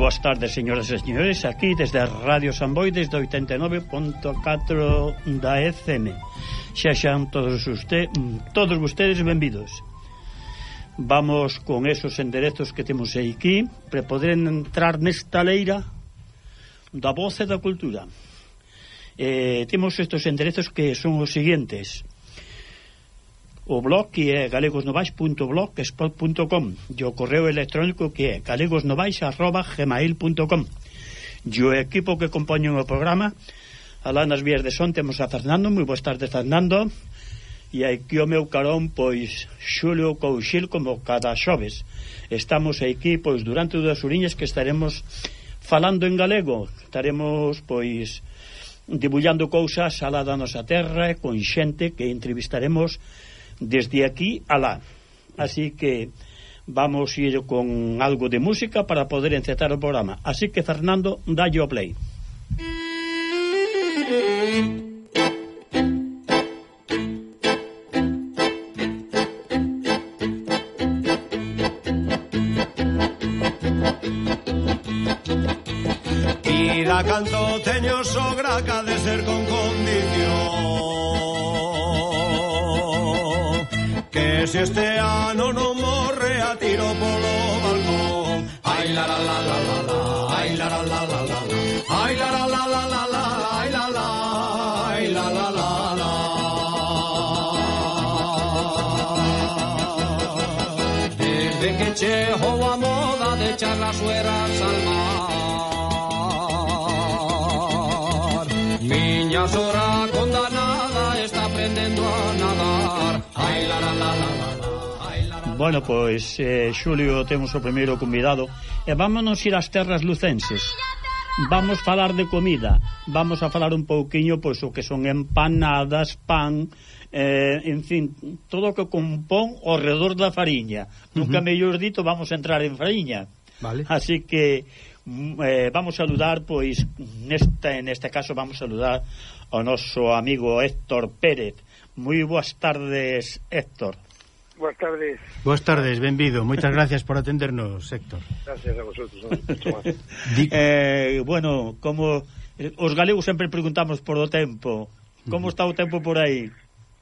boas tardes, señoras e señores, aquí desde Radio Samboy, desde 89.4 da FM. Xa xan todos usted, todos vostedes benvidos. Vamos con esos enderezos que temos aquí para poder entrar nesta leira da voz e da cultura. Eh, temos estes enderezos que son os seguintes o blog que é galegosnovais.blogspot.com e o correo electrónico que é galegosnovais.gmail.com e o equipo que compoñen o programa alá nas vías de son temos a Fernando moi boas tardes Fernando. E aquí o meu carón pois Xulio Couchil como cada xoves. Estamos aquí pois durante dúas uriñas que estaremos falando en galego. Estaremos pois debullando cousas alá da nosa terra con xente que entrevistaremos desde aquí a lá. Así que vamos ir con algo de música para poder encetar o programa. Así que, Fernando, dalle o play. de que chego a moda de echar las sueras al mar. Miña sora condanada está aprendendo a nadar. Ai, la, la, la, la, la. Bueno, pois, eh, Xulio, temos o primeiro convidado E vámonos ir ás terras lucenses Vamos falar de comida Vamos a falar un pouquiño, pois, o que son empanadas, pan eh, en fin, todo o que compón ao redor da fariña. Nunca uh -huh. mellor dito vamos a entrar en fariña. Vale. Así que mm, eh, vamos a saludar pois nesta neste caso vamos a saludar ao noso amigo Héctor Pérez. Moi boas tardes, Héctor. Boas tardes. Boas tardes, benvido. Moitas gracias por atendernos, Héctor. Gracias a vosotros. eh, bueno, como eh, os galegos sempre preguntamos por o tempo. Como está o tempo por aí?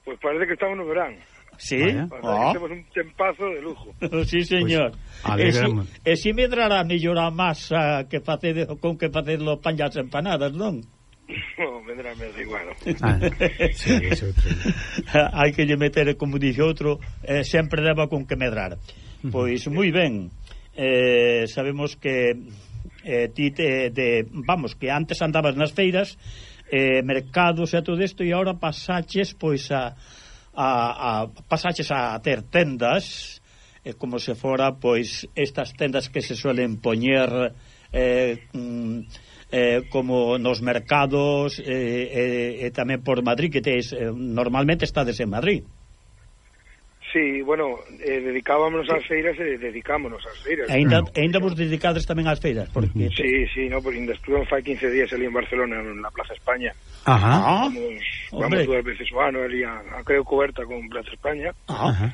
Pois parece que estamos no verán. Sí. Oh. Ah. Temos un tempazo de lujo. sí, señor. Pues, e si, si medrará mellor a masa ah, que facede, con que facedes los panllas empanadas, non? No, medrá medrame igual. Ah, sí, Hai que lle meter, como dixe outro, eh, sempre leva con que medrar. Pois, moi ben. Eh, sabemos que eh, ti te, de, vamos, que antes andabas nas feiras eh, mercados e todo isto e agora pasaches pois a, a, a pasaches a ter tendas eh, como se fora pois estas tendas que se suelen poñer eh, mm, eh, como nos mercados e eh, eh, eh, tamén por Madrid que tes, eh, normalmente estades en Madrid. Sí, bueno, eh, dedicábamos ás feiras e dedicámonos ás feiras. Ainda, claro. ainda vos dedicades tamén ás feiras? Porque... Sí, sí, no, porque ainda estuve fai 15 días ali en Barcelona, na Plaza España. Ajá. Vamos, vamos dúas veces o ano ali a, a creo coberta con Plaza España. Ajá.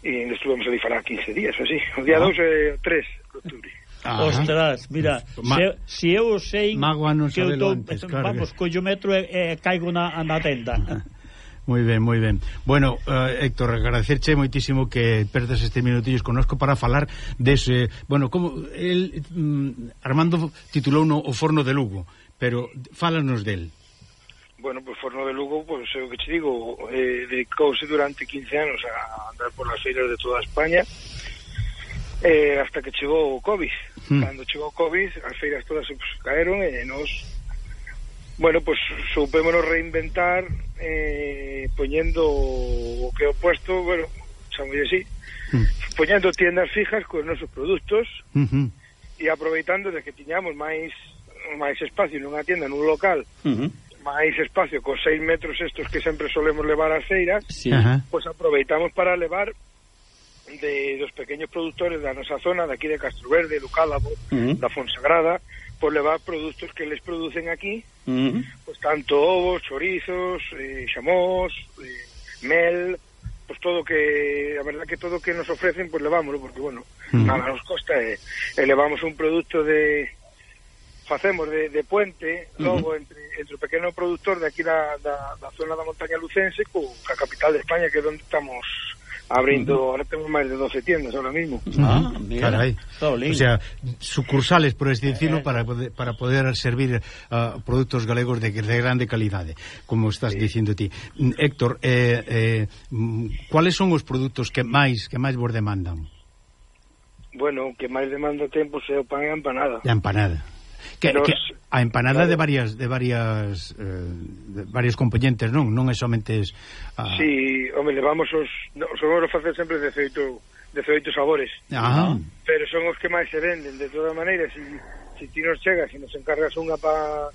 E ainda estuvemos ali fará 15 días, así. O día 2 e 3 de octubre. Ajá. Ostras, mira, Ma se, se eu sei que eu tô, antes, claro vamos, que... collo metro e, e caigo na, na tenda. Moi ben, moi ben. Bueno, uh, Héctor, agradecerche moitísimo que perdas este minutillos conosco para falar dese, bueno, como el mm, Armando titulou no o forno de Lugo, pero fálanos del. Bueno, pues, Forno de Lugo, pois pues, é o que te digo, eh, dedicouse durante 15 anos a andar por as feiras de toda España eh, hasta que chegou o COVID. Mm. Cando chegou o COVID, as feiras todas se pues, caeron e nos Bueno, pues, soupémonos reinventar eh, poñendo o que o puesto, bueno, chamolle así, mm. poñendo tiendas fijas cos nosos produtos uh -huh. e aproveitando de que tiñamos máis máis espacio nunha tienda, nun local, uh -huh. máis espacio cos seis metros estos que sempre solemos levar a feiras, sí. pois pues aproveitamos para levar de dos pequeños productores da nosa zona, de aquí de Castroverde, do Cálamo, uh -huh. da Fonsagrada, pois levar produtos que les producen aquí, uh -huh. pois tanto ovos, chorizos, eh, xamós, eh, mel, pois todo que, a verdad que todo que nos ofrecen, pois levámoslo, porque, bueno, uh -huh. nada nos costa, eh, eh elevamos un produto de facemos de, de puente uh -huh. logo entre, entre o pequeno produtor de aquí da, da, da zona da montaña lucense co, ca capital de España que é onde estamos abriendo, uh ahora tenemos máis de 12 tiendas ahora mismo. Ah, mira, ah, Caray. Todo lindo. O sea, sucursales, por así decirlo, eh. para, poder, para poder servir uh, productos galegos de, de, grande calidade, como estás sí. dicindo ti. Mm, Héctor, eh, eh, mm, cuáles son os produtos que máis que máis vos demandan? Bueno, que máis demanda tempo se o pan e a empanada. A empanada. Que, nos... que a empanada claro. de varias de varias eh, de varios componentes, non? Non é somente a... Si, sí, home, levamos os somos facer sempre 18 18 sabores. Ah. Pero son os que máis se venden de toda maneira, se si, si ti nos chegas e nos encargas unha para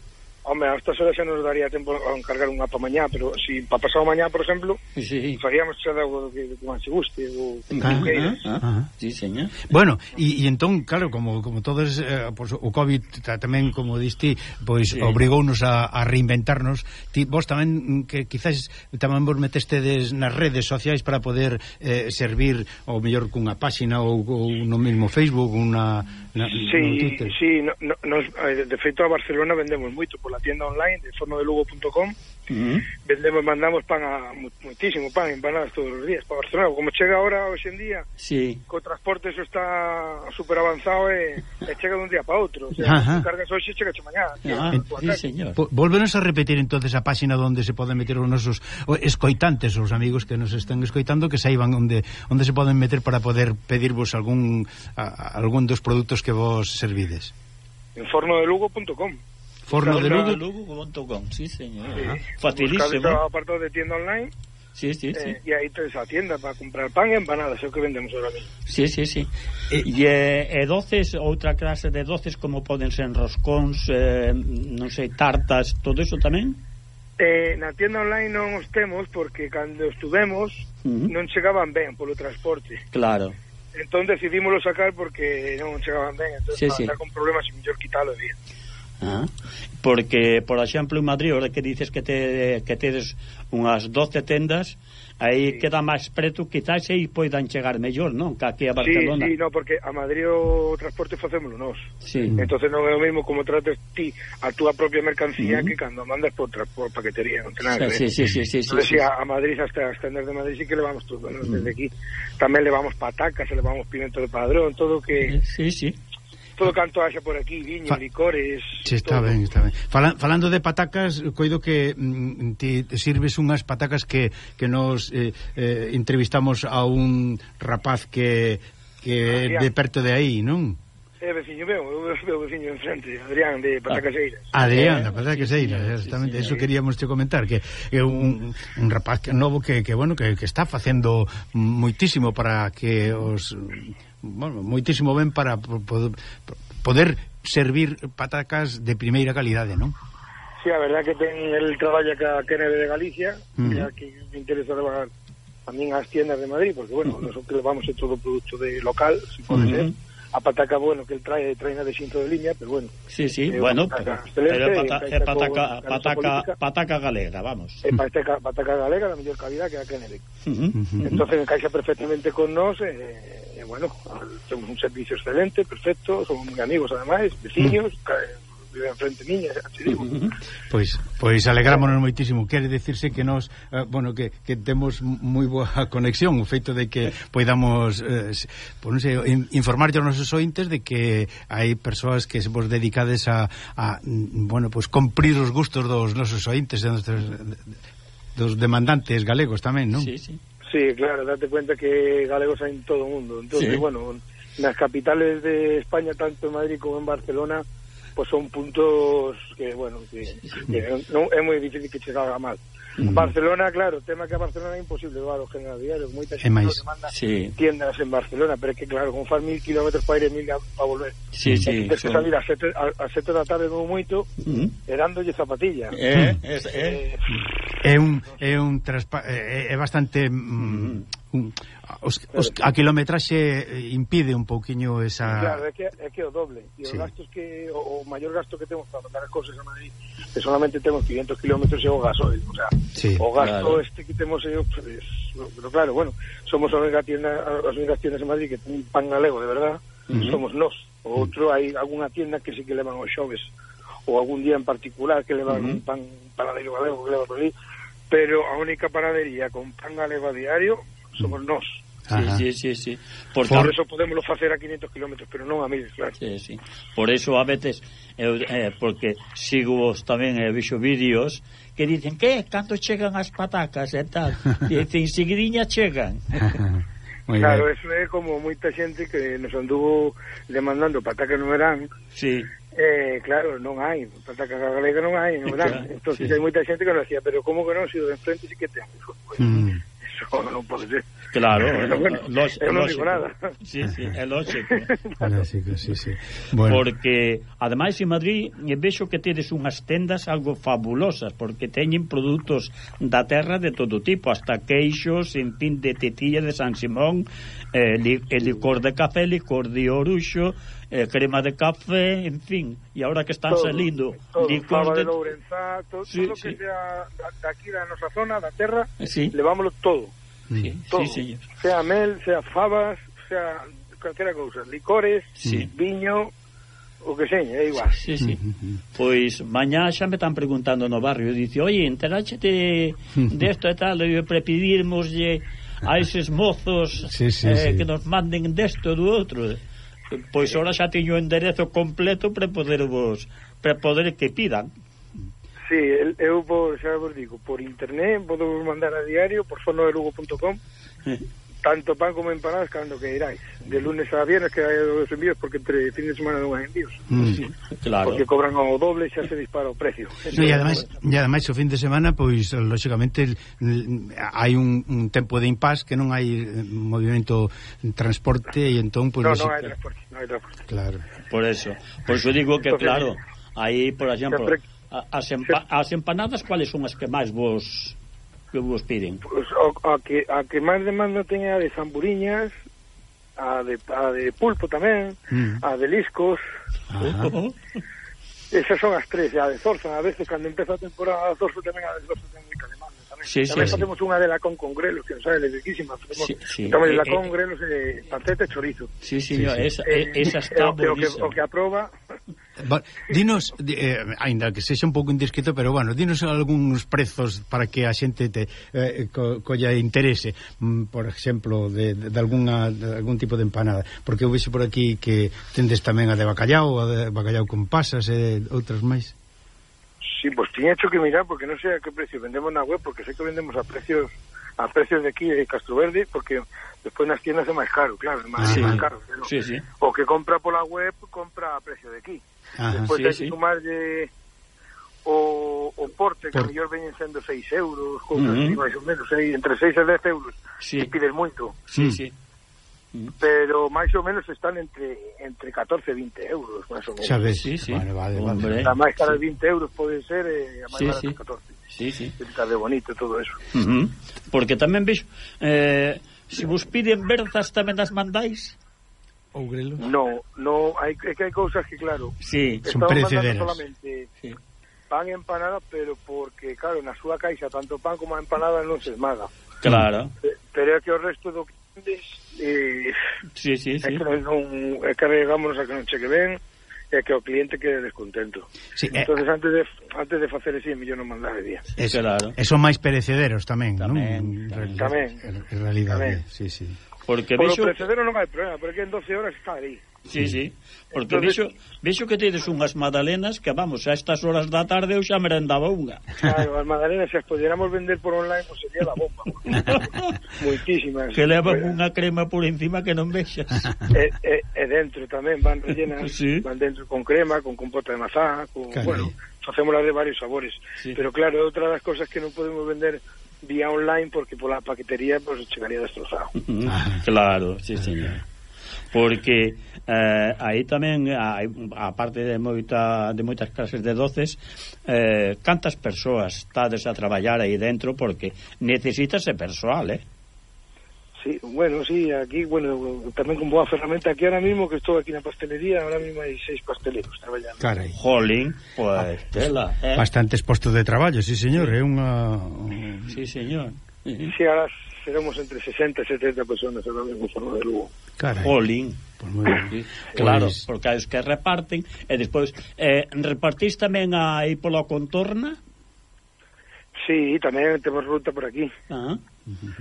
Home, a estas horas xa nos daría tempo a encargar un mapa mañá, pero si pa pasado mañá, por exemplo, sí. faríamos xa algo que, que máis se guste. O, ah, que ah, ah, ah. sí, señor. Bueno, e entón, claro, como, como todos, eh, pues, o COVID tamén, como diste, pois sí. obrigounos a, a reinventarnos. Ti, vos tamén, mm, que quizás tamén vos metestedes nas redes sociais para poder eh, servir, ou mellor, cunha páxina ou, ou no mesmo Facebook, unha na, sí, sí, no, no, nos, eh, de feito a Barcelona vendemos moito pola tienda online de fornodelugo.com uh mm-hmm. -huh. vendemos, mandamos pan a moitísimo pan, empanadas todos os días para Barcelona, como chega ahora hoxe en día sí. co transporte eso está super avanzado e, eh, e chega dun día para outro o sea, Ajá. cargas hoxe chega che mañá ah, sí, señor. Volvenos a repetir entonces a páxina onde se poden meter os nosos escoitantes, os amigos que nos están escoitando que saiban onde onde se poden meter para poder pedirvos algún a, algún dos produtos que vos servides? En fornodelugo.com fornodelugo.com, sí, señor. Sí. Facilísimo. apartado de tienda online. Sí, sí, sí. Eh, y ahí tens a tienda para comprar pan e empanadas, é o que vendemos ahora mismo. Sí, sí, sí. Eh, e, e, eh, e doces, outra clase de doces como poden ser roscóns, eh, non sei, tartas, todo eso tamén? Eh, na tienda online non os temos porque cando estuvemos uh -huh. non chegaban ben polo transporte. Claro Entón decidímoslo sacar porque non chegaban ben, entón sí, sí. con problemas e mellor quitalo de día. Ah, porque, por exemplo, en Madrid, ahora que dices que, te, que tedes unhas 12 tendas, aí sí. queda máis preto quizás e poidan chegar mellor, non? Que aquí a Barcelona. Sí, sí, no, porque a Madrid o transporte facémolo nós. Sí. entonces non é o mesmo como trates ti a túa propia mercancía uh -huh. que cando mandas por, por paquetería, non ten nada. Sí, sí, sí, sí, sí, entonces, sí, sí. a Madrid hasta as tendas de Madrid sí que levamos todo, ¿no? uh -huh. desde aquí. Tamén levamos patacas, levamos pimento de padrón, todo que Sí, sí todo canto haxa por aquí, viño, Fa... licores... Che, está todo. ben, está ben. Fala, falando de patacas, coido que mm, ti sirves unhas patacas que, que nos eh, eh, entrevistamos a un rapaz que, que de perto de aí, non? É veciño meu, meu veciño enfrente, Adrián de Patacaseiras. Ah, Adrián de eh, Patacaseiras, sí, exactamente, sí, sí, eso queríamos te comentar que é un, un rapaz que novo que, que bueno, que, que está facendo moitísimo para que os bueno, moitísimo ben para poder, poder servir patacas de primeira calidade, non? Sí, a verdad que ten el traballa ca Keneve de Galicia, mm. e me interesa trabajar tamén as tiendas de Madrid, porque bueno, mm. nosotros vamos a todo o produto de local, se si pode mm ser a pataca, bueno, que el trae, trae de xinto de liña, pero bueno. Sí, sí, eh, bueno, eh, pataca pero, pero é pata, pataca, pataca, política, pataca galega, vamos. É eh, pataca, pataca galega da mellor calidad que a Kennedy. Uh -huh. Entonces encaixa perfectamente con nós, eh, eh, bueno, temos un servicio excelente, perfecto, somos moi amigos ademais, veciños, uh -huh vive enfrente miña, xa te digo. Pois, pois alegrámonos moitísimo. Quere decirse que nós, eh, bueno, que, que temos moi boa conexión, o feito de que poidamos eh, por non sei, informar aos nosos ointes de que hai persoas que se vos dedicades a, a bueno, pois cumprir os gustos dos nosos ointes e dos, dos demandantes galegos tamén, non? Sí, sí. Sí, claro, date cuenta que galegos hai en todo o mundo. Entonces, sí. bueno, nas capitales de España, tanto en Madrid como en Barcelona, pues son puntos que, bueno, que, que non, é moi difícil que che salga mal. Mm. Barcelona, claro, tema que a Barcelona é imposible levar o general diario, moita xente máis, demanda sí. tiendas en Barcelona, pero é que claro, con far mil kilómetros para ir e mil para volver. Sí, sí, tens que salir a sete, a, a sete da tarde non moito, mm. erándolle zapatilla. É, eh, é, é. Eh. É eh, un é un traspa é, é bastante mm, mm. Mm. os, os, a kilometraxe eh, impide un pouquiño esa... Claro, é que é, que o doble. E os sí. gastos que... O, o maior gasto que temos para mandar as cousas a Madrid que solamente temos 500 kilómetros e o gasoil. O, sea, sí, o gasto claro. este que temos... É, pues, pero claro, bueno, somos a única tienda, as únicas tiendas en Madrid que ten pan galego, de verdad, uh -huh. somos nós. O outro, hai algunha tienda que sí que levan os xoves ou algún día en particular que levan uh -huh. un pan panadeiro galego que leva por ali, pero a única panadería con pan galego a diario somos mm. nós. Ajá. Sí, sí, sí. Por, por eso podemos facer a 500 km, pero non a 1000, claro. Sí, sí. Por eso a veces, eu, eh, porque sigo os tamén, eh, e vexo vídeos, que dicen, que? Cando chegan as patacas e tal? Dicen, seguidiña chegan. Muy claro, eso é como moita xente que nos anduvo demandando patacas no verán. Sí. Eh, claro, non hai, patacas galega non hai no verán. Claro, Entonces sí. hai moita xente que nos decía, pero como que non, se si de enfrente si que temos. Pues, mm eso non pode ser. Claro, Pero bueno, lógico, eu non digo nada. Sí, sí, é lógico. lógico, sí, sí. Bueno. Porque, ademais, en Madrid eh, vexo que tedes unhas tendas algo fabulosas, porque teñen produtos da terra de todo tipo, hasta queixos, en fin, de tetilla de San Simón, eh, li, licor de café, licor de oruxo, eh, crema de café, en fin, e agora que están todo, salindo todo, licores de, de Lourenzá, todo, sí, todo sí. que sea daqui da nosa zona, da terra, sí. levámoslo todo. Sí, todo. Sí, señor. Sea mel, sea fabas, sea calquera cousa, licores, sí. viño, o que seña, é igual. Sí, sí. Pois mañá xa me están preguntando no barrio, dice, "Oye, enteráchete de esto e tal, e prepidirmoslle a eses mozos sí, sí, eh, sí. que nos manden desto do outro." Pois ora xa teño o enderezo completo para poder vos para poder que pidan. Sí, eu vou, xa vos digo, por internet, podo mandar a diario, por sonodelugo.com tanto pan como empanadas cando que iráis. De lunes a viernes que hai os envíos porque entre fin de semana non hai envíos. Mm. Claro. Porque cobran o doble xa se dispara o precio. No, e ademais, e ademais o fin de semana pois lógicamente hai un, un tempo de impas que non hai eh, movimento transporte e entón pois no, no, non hai transporte, non hai transporte. Claro. Por eso, por eso digo que claro, aí por exemplo, as, empa as empanadas cuáles son as que máis vos que vos piden? Pues, o, a que a que máis demanda teña a de zamburiñas, a de a de pulpo tamén, mm. a de liscos. Esas son as tres, a de zorza, a veces cando empeza a temporada a zorza tamén a de zorza ten moita demanda tamén. Sí, tamén sí, facemos sí. unha de la con congrelos, que non sabe, le riquísima, facemos sí, sí. tamén eh, la con eh, congrelos e eh, panceta e chorizo. Sí, sí, sí, sí. Esa, eh, esa está eh, o, que, o que o que aproba Dinos, eh, ainda que sexa un pouco indiscreto pero bueno, dinos algúns prezos para que a xente te eh, co, colla interese, mm, por exemplo, de, de, de, alguna, de algún tipo de empanada, porque eu vexo por aquí que tendes tamén a de bacallao, a de bacallao con pasas e outras máis. Sí, pois pues, tiña hecho que mirar porque non sei a que precio vendemos na web, porque sei que vendemos a precios a precios de aquí de Castro Verde porque despois nas tiendas é máis caro, claro, é máis, sí. máis caro. Pero sí, sí. O que compra pola web compra a precio de aquí. Ajá, Despois sí, hai que sí. o, o porte, que Por... mellor veñen sendo 6 euros, cousas uh así, máis ou menos, aí, entre 6 e 10 euros, sí. que pides moito. Sí, mm. sí. Mm. Pero máis ou menos están entre entre 14 e 20 euros, máis ou menos. Sabes, sí, sí. Vale, vale, vale. A máis cara sí. 20 euros pode ser, eh, a máis sí, cara sí. 14. Sí, sí. Está de bonito todo eso. Uh -huh. Porque tamén, vexo, eh, se si vos piden berzas tamén das mandáis... Ougrelo? No, no, hai, é que hai cousas que, claro, sí, son precederas. solamente sí. pan e empanada, pero porque, claro, na súa caixa tanto pan como a empanada non se esmaga. Claro. Pero é que o resto do que eh, sí, sí, sí. é que non, é que regámonos a que non cheque ben, é que o cliente quede descontento. Sí, eh. entonces eh, antes de antes de facer ese millón non mandar día. Eso, claro. Eso máis perecederos tamén, tamén non? Tamén, en realidad, tamén. En realidad, tamén. sí, sí. Porque Por vexo... precedero non hai problema, porque en 12 horas está aí. Sí, sí, porque Entonces... vexo, vexo que tedes unhas magdalenas que, vamos, a estas horas da tarde eu xa merendaba unha. Claro, as magdalenas, se as pudiéramos vender por online, pues sería la bomba. Moitísimas. Que levan unha crema por encima que non vexas. E, e, e dentro tamén van rellenas, sí. van dentro con crema, con compota de mazá, con, Caray. bueno, facémolas de varios sabores. Sí. Pero claro, outra das cosas que non podemos vender vía online porque pola paquetería pues, chegaría destrozado. Ah, claro, sí, señor. Porque eh, aí tamén hai, a parte de moita de moitas clases de doces eh, cantas persoas estades a traballar aí dentro porque necesítase persoal, eh? Sí, bueno, sí, aquí, bueno, tamén con boa ferramenta aquí ahora mismo que estou aquí na pastelería, ahora mismo hai seis pasteleros traballando. Carai. Jolín, pues tela, eh? Bastantes postos de traballo, sí, señor, é unha... Sí, señor. Sí, ahora seremos entre 60 e 70 personas ahora mismo en de Lugo. Carai. Jolín. Pues moi ben. Sí, Claro, porque os que reparten e despois eh, repartís tamén aí pola contorna? Sí, tamén temos ruta por aquí. Ah,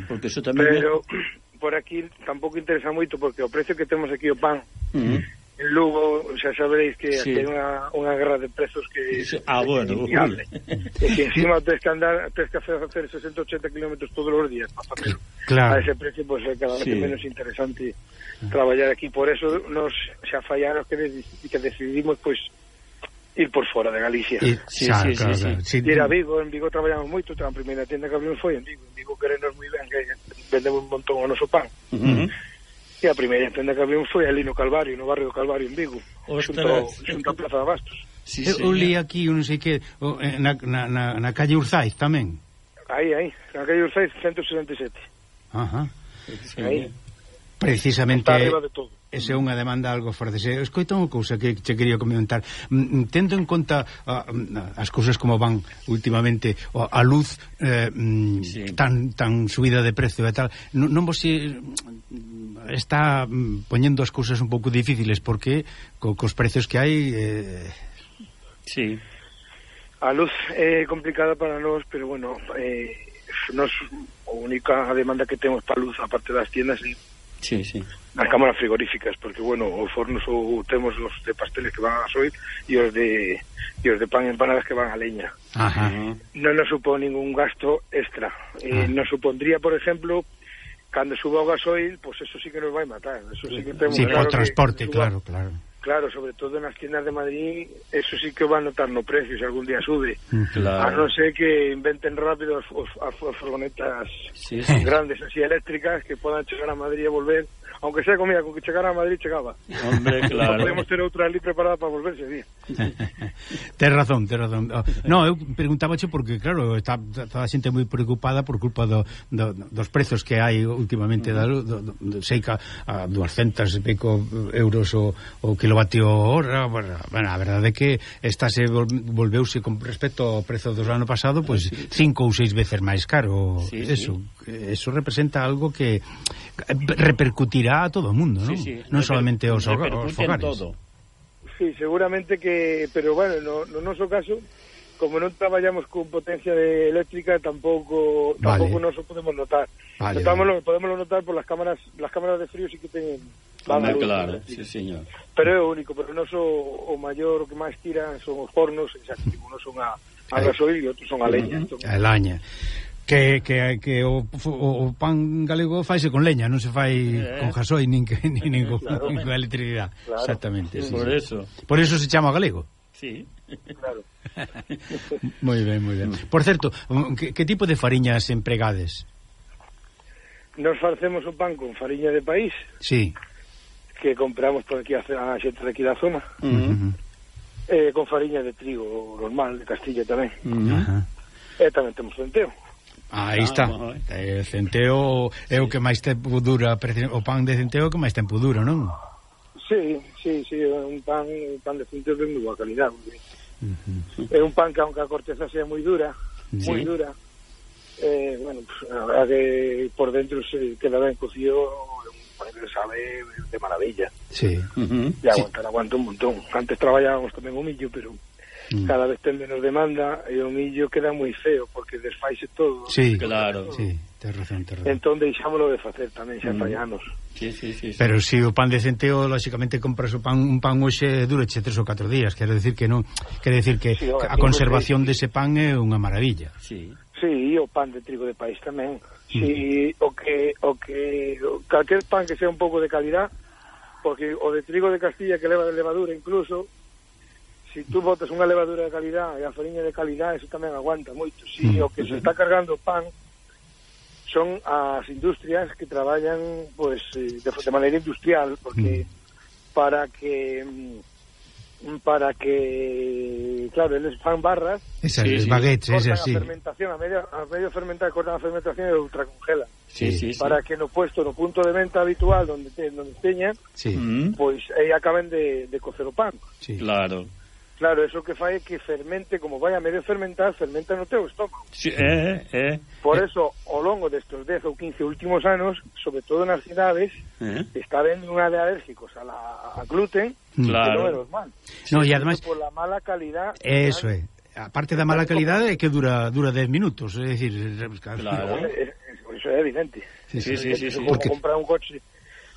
Porque eso tamén Pero por aquí tampouco interesa moito porque o precio que temos aquí o pan uh -huh. en Lugo, xa sabereis que sí. hai unha, unha guerra de prezos que sí. ah, bueno, e que encima tens que andar, tens que hacer 60-80 km todos os días para facer claro. a ese precio, pues, é cada vez sí. menos interesante ah. traballar aquí, por eso nos xa fallaron que, que decidimos pois pues, ir por fora de Galicia. Ir, sí, xa, sí, claro, sí, claro. sí. Ir a Vigo, en Vigo traballamos moito, a primeira tienda que abrimos foi en Vigo, en Vigo querenos moi ben, que vendemos un montón o noso pan. Uh -huh. E a primeira tenda que abrimos foi ali no Calvario, no barrio do Calvario, en Vigo, Ostras. xunto, xunto a Plaza de Bastos. Sí, Eu li eh. aquí, non sei que, eh, na, na, na, na calle Urzaiz tamén. Aí, aí, na calle Urzaiz, 167. Ajá. Sí, aí. Precisamente... Está arriba de todo esa é unha demanda algo francesa. Escoito unha cousa que che quería comentar. Mm, mm, tendo en conta uh, as cousas como van últimamente a luz eh, mm, sí. tan tan subida de prezo e tal, non, non vos eh, está poñendo as cousas un pouco difíciles porque co, cos prezos que hai eh... Sí. A luz é eh, complicada para nós, pero bueno, eh, nos, a única demanda que temos para luz aparte das tiendas é sí, sí. nas cámaras frigoríficas, porque, bueno, os fornos ou temos os de pasteles que van a soir e os de e os de pan empanadas que van a leña. Ajá. Non nos supón ningún gasto extra. Eh. Ah. Nos supondría, por exemplo, cando suba o gasoil, pois pues eso sí que nos vai matar. Eso sí que temos sí, claro o transporte, que suba, claro, claro. Claro, sobre todo nas tiendas de Madrid, eso sí que va a notar no precio se algún día sube. Claro. A non ser que inventen rápido as, as, as furgonetas sí, sí. grandes así eléctricas que puedan chegar a Madrid e volver aunque sea comida, con que chegara a Madrid chegaba. Hombre, claro. Podemos ter outra ali preparada para volverse, día. Tes razón, tes razón. Oh, no, eu preguntábache porque, claro, está, toda a xente moi preocupada por culpa do, do, dos prezos que hai últimamente da luz, do, do, do, seica a 200 e pico euros o, o kilovatio hora. Bueno, a verdade é que esta se volveuse con respecto ao prezo do ano pasado, pois pues, ah, cinco ou seis veces máis caro. Sí, eso, sí. eso representa algo que repercutirá a todo o mundo, non? Sí, sí, non solamente os, os fogares. Todo. Sí, seguramente que, pero bueno, no, no noso caso como non traballamos con potencia de eléctrica tampouco vale. tampouco nos podemos notar. Vale, Notámoslo, vale. podemos notar por las cámaras, las cámaras de frío sí que teñen Hombre, luz, claro, ¿no? sí, señor. Pero é o único, pero non so, o maior que máis tiran son os fornos, exacto, non son a, a gasoil e outros son a leña. Uh -huh. A leña que, que, que o, o, o pan galego faise con leña, non se fai eh, con jasoi nin que nin, nin, con, claro, nin con electricidade. Claro, Exactamente, sí, por sí. eso. Por eso se chama galego. Sí. Claro. moi ben, moi ben. Mm. Por certo, que, que tipo de fariñas empregades? Nos facemos o pan con fariña de país. Sí. Que compramos por aquí a, a xente de aquí da zona. Mm. Uh -huh. Eh, con fariña de trigo normal, de Castilla tamén. Uh -huh. E eh, tamén temos centeo. Aí ah, está. Eh, centeo é o que máis tempo dura, o pan de centeo é o que máis tempo dura, non? Sí, sí, sí, un pan, un pan de centeo de moi boa calidad. Uh -huh. É un pan que aunque a corteza sea moi dura, sí. moi dura, eh, bueno, pues, a verdad que por dentro se queda ben cocido que sabe de maravilla. Sí. Uh -huh. E aguantar, sí. aguanta un montón. Antes traballábamos tamén o millo, pero mm. cada vez ten menos demanda e o millo queda moi feo porque desfaise todo. Sí, claro, sí, tens razón, tens razón. Entón deixámolo de facer tamén xa mm. fallanos. Sí, sí, sí, sí. Pero se si o pan de centeo lógicamente compras o pan un pan hoxe durache tres ou catro días, quero decir que non, quero decir que sí, a conservación dese pan é unha maravilla. Sí. Sí, o pan de trigo de país tamén. Sí, mm. o que o que o, calquer pan que sea un pouco de calidad porque o de trigo de Castilla que leva de levadura incluso si tú botas unha levadura de calidad e a fariña de calidad, eso tamén aguanta moito. Si mm. o que se está cargando pan son as industrias que traballan pues, eh, de, de maneira industrial, porque para que mm, para que claro, eles fan barras esas, sí, baguettes, esas, sí. a fermentación a medio, a medio fermentar, cortan a fermentación e ultracongelan sí, sí, para sí. que no puesto no punto de venta habitual donde te, donde teña sí. pois pues, aí acaben de, de cocer o pan sí. claro Claro, eso que fai é que fermente, como vai a medio fermentar, fermenta no teu estómago. Sí, eh, eh, eh. Por eso, ao longo destes 10 ou 15 últimos anos, sobre todo nas cidades, eh, está vendo unha de alérgicos a, la, a gluten, mm. claro. que non é normal. No, e además... Por la mala calidad... Eso é. A parte da mala calidade é que dura dura 10 minutos, é dicir, eh, eh, claro. claro. Eso é evidente. Sí, sí, sí, sí, sí, sí. Como porque... comprar un coche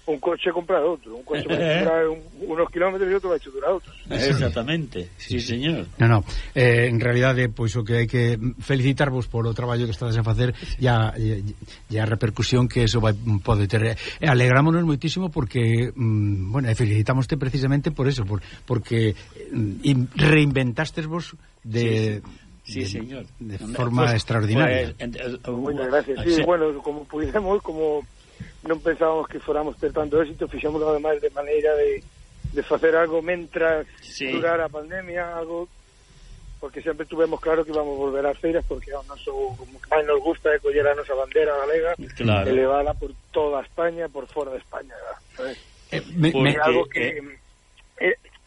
un coche comprar outro, un coche vai durar eh. un, unos kilómetros e outro vai durar outro. Exactamente, sí, sí, señor. No, no, eh, en realidade, eh, pois pues, o que hai que felicitarvos polo traballo que estades a facer e a, e a repercusión que eso vai, pode ter. Eh, alegrámonos moitísimo porque, mm, bueno, felicitamoste precisamente por eso, por, porque mm, reinventastes vos de... Sí, sí. Sí, de, señor. De forma pues, extraordinaria. Pues, Muchas uh, gracias. Uh, sí, bueno, como pudimos, como non pensábamos que foramos ter tanto éxito, fixémoslo ademais de maneira de, de facer algo mentras sí. durar a pandemia, algo porque sempre tuvemos claro que íbamos volver ás feiras porque ao noso como que máis nos gusta é coller a nosa bandera galega claro. e levala por toda España, por fora de España. Eh, me, porque, algo que eh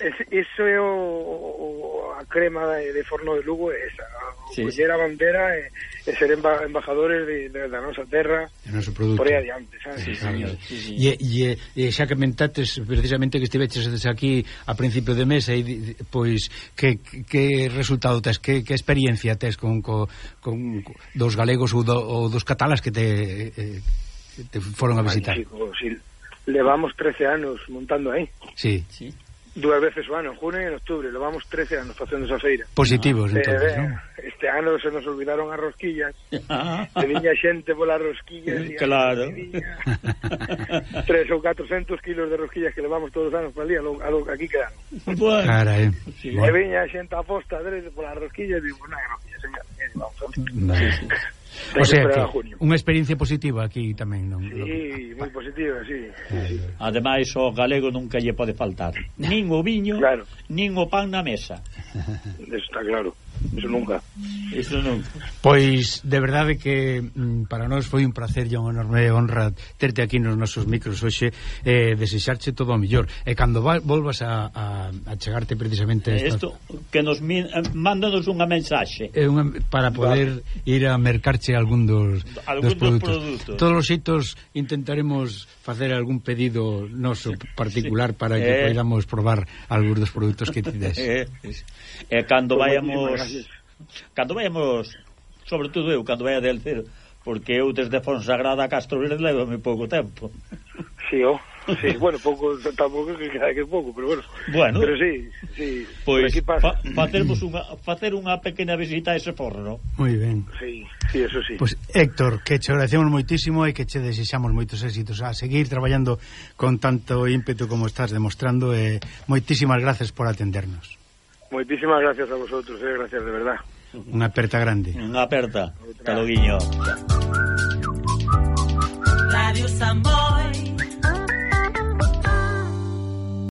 Eso é o, o, a crema de, de Forno de Lugo é esa, sí. coller a bandera eh, e, e ser emba, embajadores de, de, da nosa terra noso por aí adiante sabes? Sí, señor. Sí, sí. E, e, e xa que mentates precisamente que estiveches aquí a principio de mes e, pois que, que resultado tes que, que experiencia tes con, co, con dos galegos ou, do, ou dos catalas que te, eh, te foron a visitar Magnífico, sí. levamos 13 anos montando aí sí, sí dúas veces o ano, en junio e en octubre, levamos 13 anos facendo esa feira. Positivos, ah, entonces, eh, non? Este ano se nos olvidaron as rosquillas, e viña xente pola rosquillas. e claro. Tres ou 400 kilos de rosquillas que levamos todos os anos para día, aquí quedan. Bueno. Carai. Sí, e viña xente a posta, pola rosquillas, e digo, pois non hai rosquillas, señor. Vamos a... No. Ten o sea que, unha experiencia positiva aquí tamén, non? Sí, moi positiva, sí. sí. Ademais, o galego nunca lle pode faltar. Nin o viño, claro. nin o pan na mesa. Está claro. Eso nunca. Eso nunca. Pois, de verdade que mm, para nós foi un placer e unha enorme honra terte aquí nos nosos micros hoxe eh, desexarche todo o mellor. E cando va, volvas a, a, a chegarte precisamente a esto... Que nos min, eh, mándanos unha mensaxe. Eh, unha, para poder ir a mercarche algún dos, algún dos produtos. produtos. Todos os xeitos intentaremos facer algún pedido noso particular para que eh. podamos probar algúns dos produtos que tides. Eh, eh, eh, cando vayamos cando vayamos, sobre todo eu, cando vaya del cero, porque eu desde Fonsagrada a Castro Verde levo moi pouco tempo. Sí, oh. Sí, bueno, pouco, tampouco que queda que pouco, pero bueno. Bueno. Pero sí, sí. Pois pues, pasa. fa, facermos unha facer unha pequena visita a ese forno. Moi ben. Sí, sí, eso sí. Pois pues, Héctor, que che agradecemos moitísimo e que che desexamos moitos éxitos a seguir traballando con tanto ímpeto como estás demostrando e eh, moitísimas gracias por atendernos. Moitísimas gracias a vosotros, eh, gracias de verdad. Unha aperta grande. Unha aperta. Hasta guiño Radio Samboy.